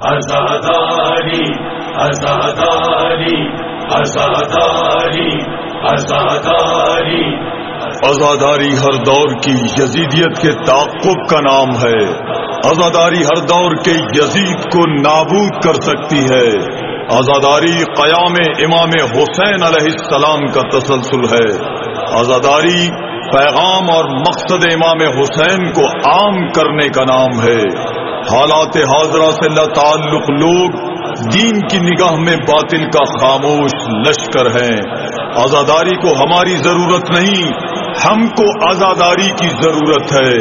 آزاداری آزاداری آزاداری آزاداری۔ آزاداری ہر دور کی یزیدیت کے تعقب کا نام ہے۔ آزاداری ہر دور کے یزید کو نابود کر سکتی ہے۔ آزاداری قیام امام حسین علیہ السلام کا تسلسل ہے۔ آزاداری پیغام اور مقصد امام حسین کو عام کرنے کا نام ہے۔ حالات حاضرہ سے تعلق لوگ دین کی نگاہ میں باطل کا خاموش لشکر ہیں۔ آزاداری کو ہماری ضرورت نہیں، ہم کو آزاداری کی ضرورت ہے۔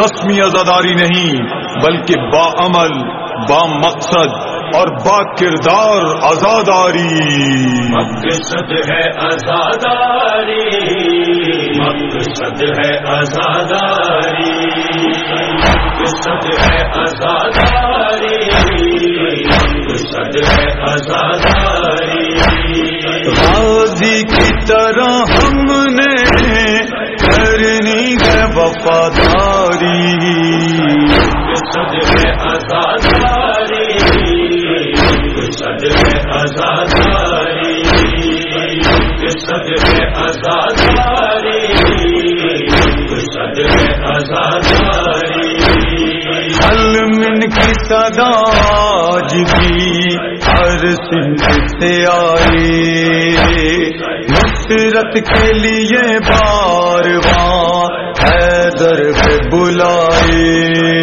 رسمی آزاداری نہیں، بلکہ با عمل، با مقصد اور با کردار آزاداری۔ مقصد ہے آزاداری۔ مقصد ہے آزاداری۔ علمن کی صدا آج بھی ہر سندھ سے آئی۔ نصرت کے لیے بار بار حیدر پہ بلائے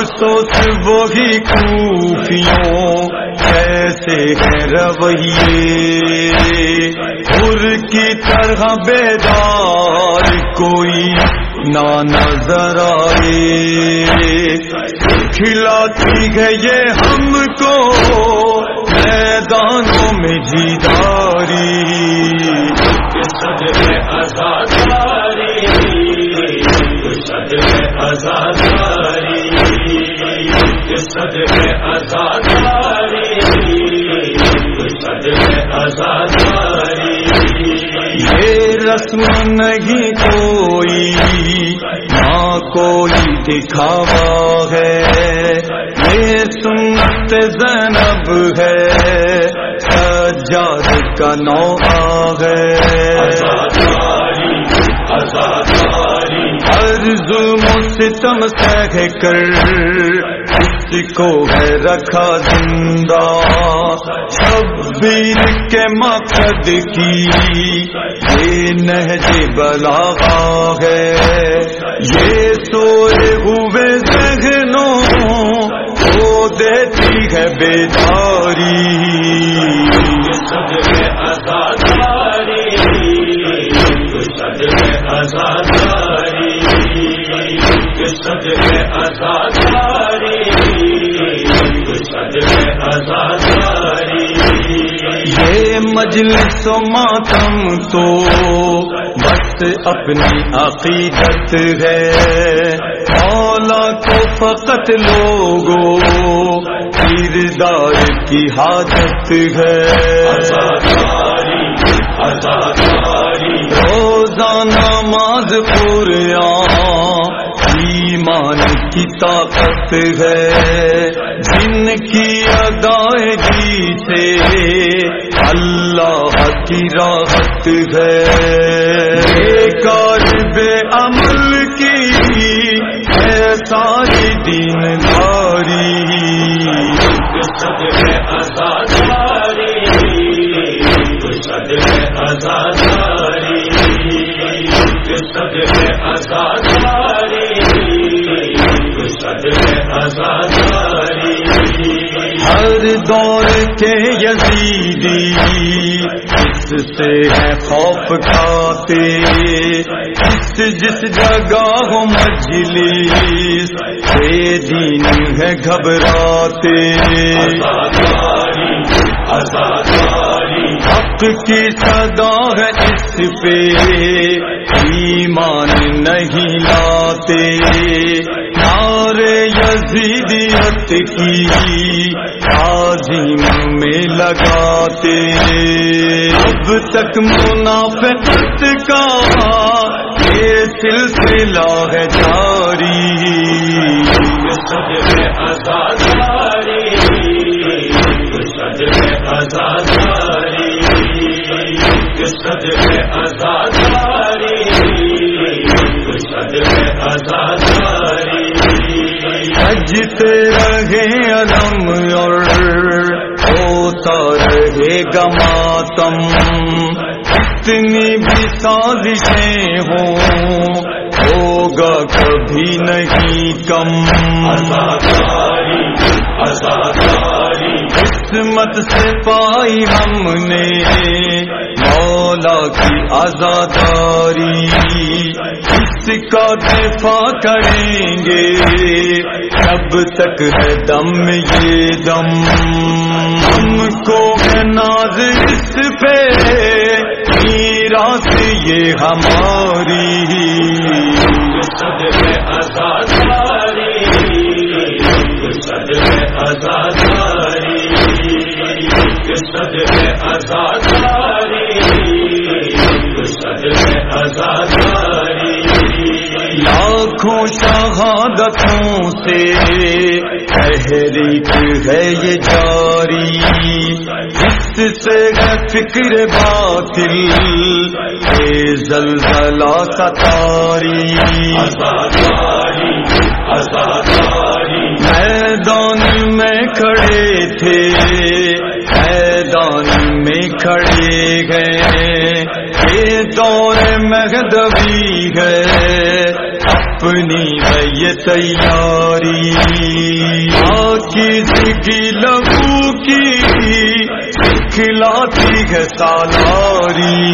افسوس، وہی خوفیوں، کیسے ہے رویے؟ پور کی طرح بیدار کوئی نہ نظر آئے۔ کھلاتی ہے یہ ہم کو، میدانوں میں جیداری۔ مقصد یہ رسم نہیں کوئی، نہ کوئی دکھاوا ہے۔ یہ سنت زینب ہے، سجاد کا نو ہے۔ آزاداری آزاداری ہر ظلم و ستم سہ کر اس کو ہے رکھا زندہ شبیر کے مقصد کی۔ یہ نہج بلاغا ہے۔ یہ سوئے ہوئے ذہنوں کو دیتی ہے بیداری۔ مقصد ہے آزاداری۔ آزاداری۔ مجلس و ماتم تو بس اپنی عقیدت ہے۔ مولا کو فقط لوگوں، کردار کی حاجت ہے۔ روزانہ نماز قرآن ایمان کی طاقت ہے۔ جن کی ادائیگی سے اللہ کی راحت ہے۔ کار عمل کی ہے، ساری دین داری مقصد ہے آزاداری ہر دور کے یزیدی، اس سے ہے خوف کھاتے جس جس جگہ ہو مجلس سے دین ہے گھبراتے۔ حق کی صدا ہے اس پہ، ایمان نہیں لاتے۔ جدیدیت کی عظیم میں لگاتے۔ اب تک منافقت کا یہ سلسلہ ہے جاری۔ آزاداری سجتے رہے علم اور ہوتا رہے گا ماتم۔ اتنی بھی سازشیں ہوں ہوگا کبھی نہیں کم۔ قسمت سے پائی ہم نے مولا کی آزاداری۔ اس کا دفاع کریں گے۔ اب تک ہے دم یہ دم۔ ہم کو ہے ناز اس پہ۔ میراث یہ ہماری۔ لاکھوں شہادتوں سے تحریک ہے یہ جاری۔ اس سے فکر باطل، اے زلزلہ ستاری۔ میدان میں کھڑے تھے، میدان میں کھڑے گئے۔ یہ دور مہدوی ہے اپنی ہے یہ تیاری کسی کی لبو کی کھلاتی ہے سالاری۔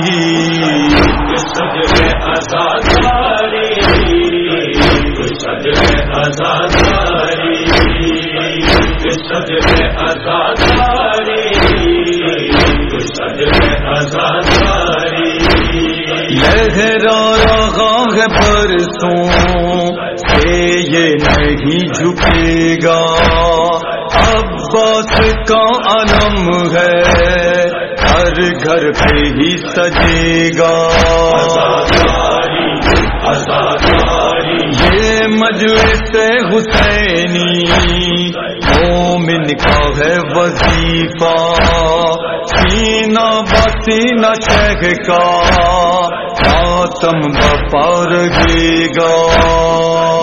آزاداری آزاد رہا ہے برسوں۔ سے یہ نہیں جھکے گا۔ عباس کا علم ہے، ہر گھر پہ ہی سجے گا۔ یہ مجلس حسینی مومن کا ہے وظیفہ۔ سینہ بسینہ شہ کا ماتم بپا رہے گا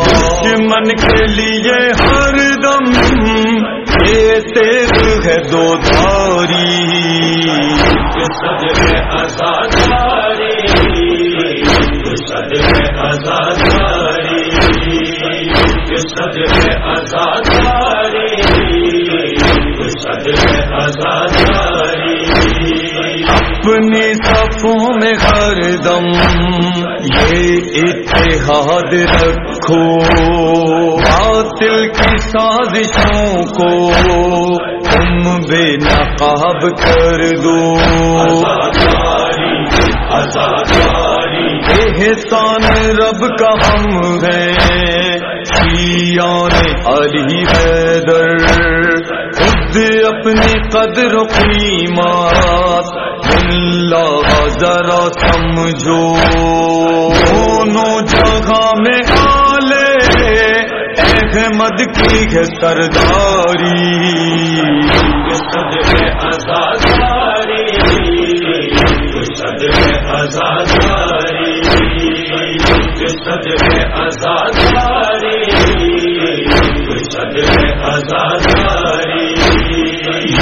دشمن کے لیے ہر دم یہ تیز ہے دو دھاری اپنی صفوں میں ہر دم یہ اتحاد رکھو۔ باطل کی سازشوں کو تم بے نقاب کر دو۔ احسان رب کا ہم ہے شیان علی حیدر، خود اپنی قدر و قیمت۔ ذرا سمجھو۔ دونوں جگہ میں آلے احمد کی ہے سرداری۔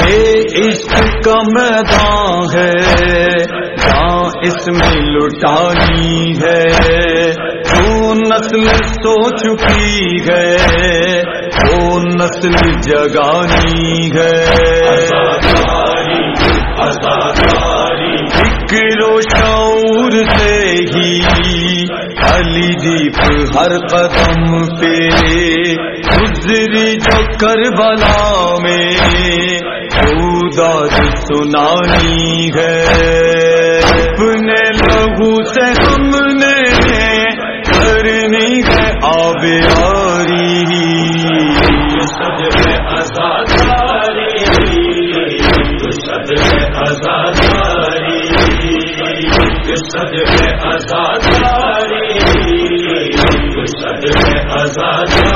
یہ عشق کا میدان ہے۔ اس میں لٹانی ہے۔ جو نسل سو چکی ہے۔ وہ نسل جگانی ہے۔ شعور سے ہی علی دیپ ہر قدم پہ۔ گزری جو کربلا میں داد سنانی ہے۔ آزاداری میں آزاداری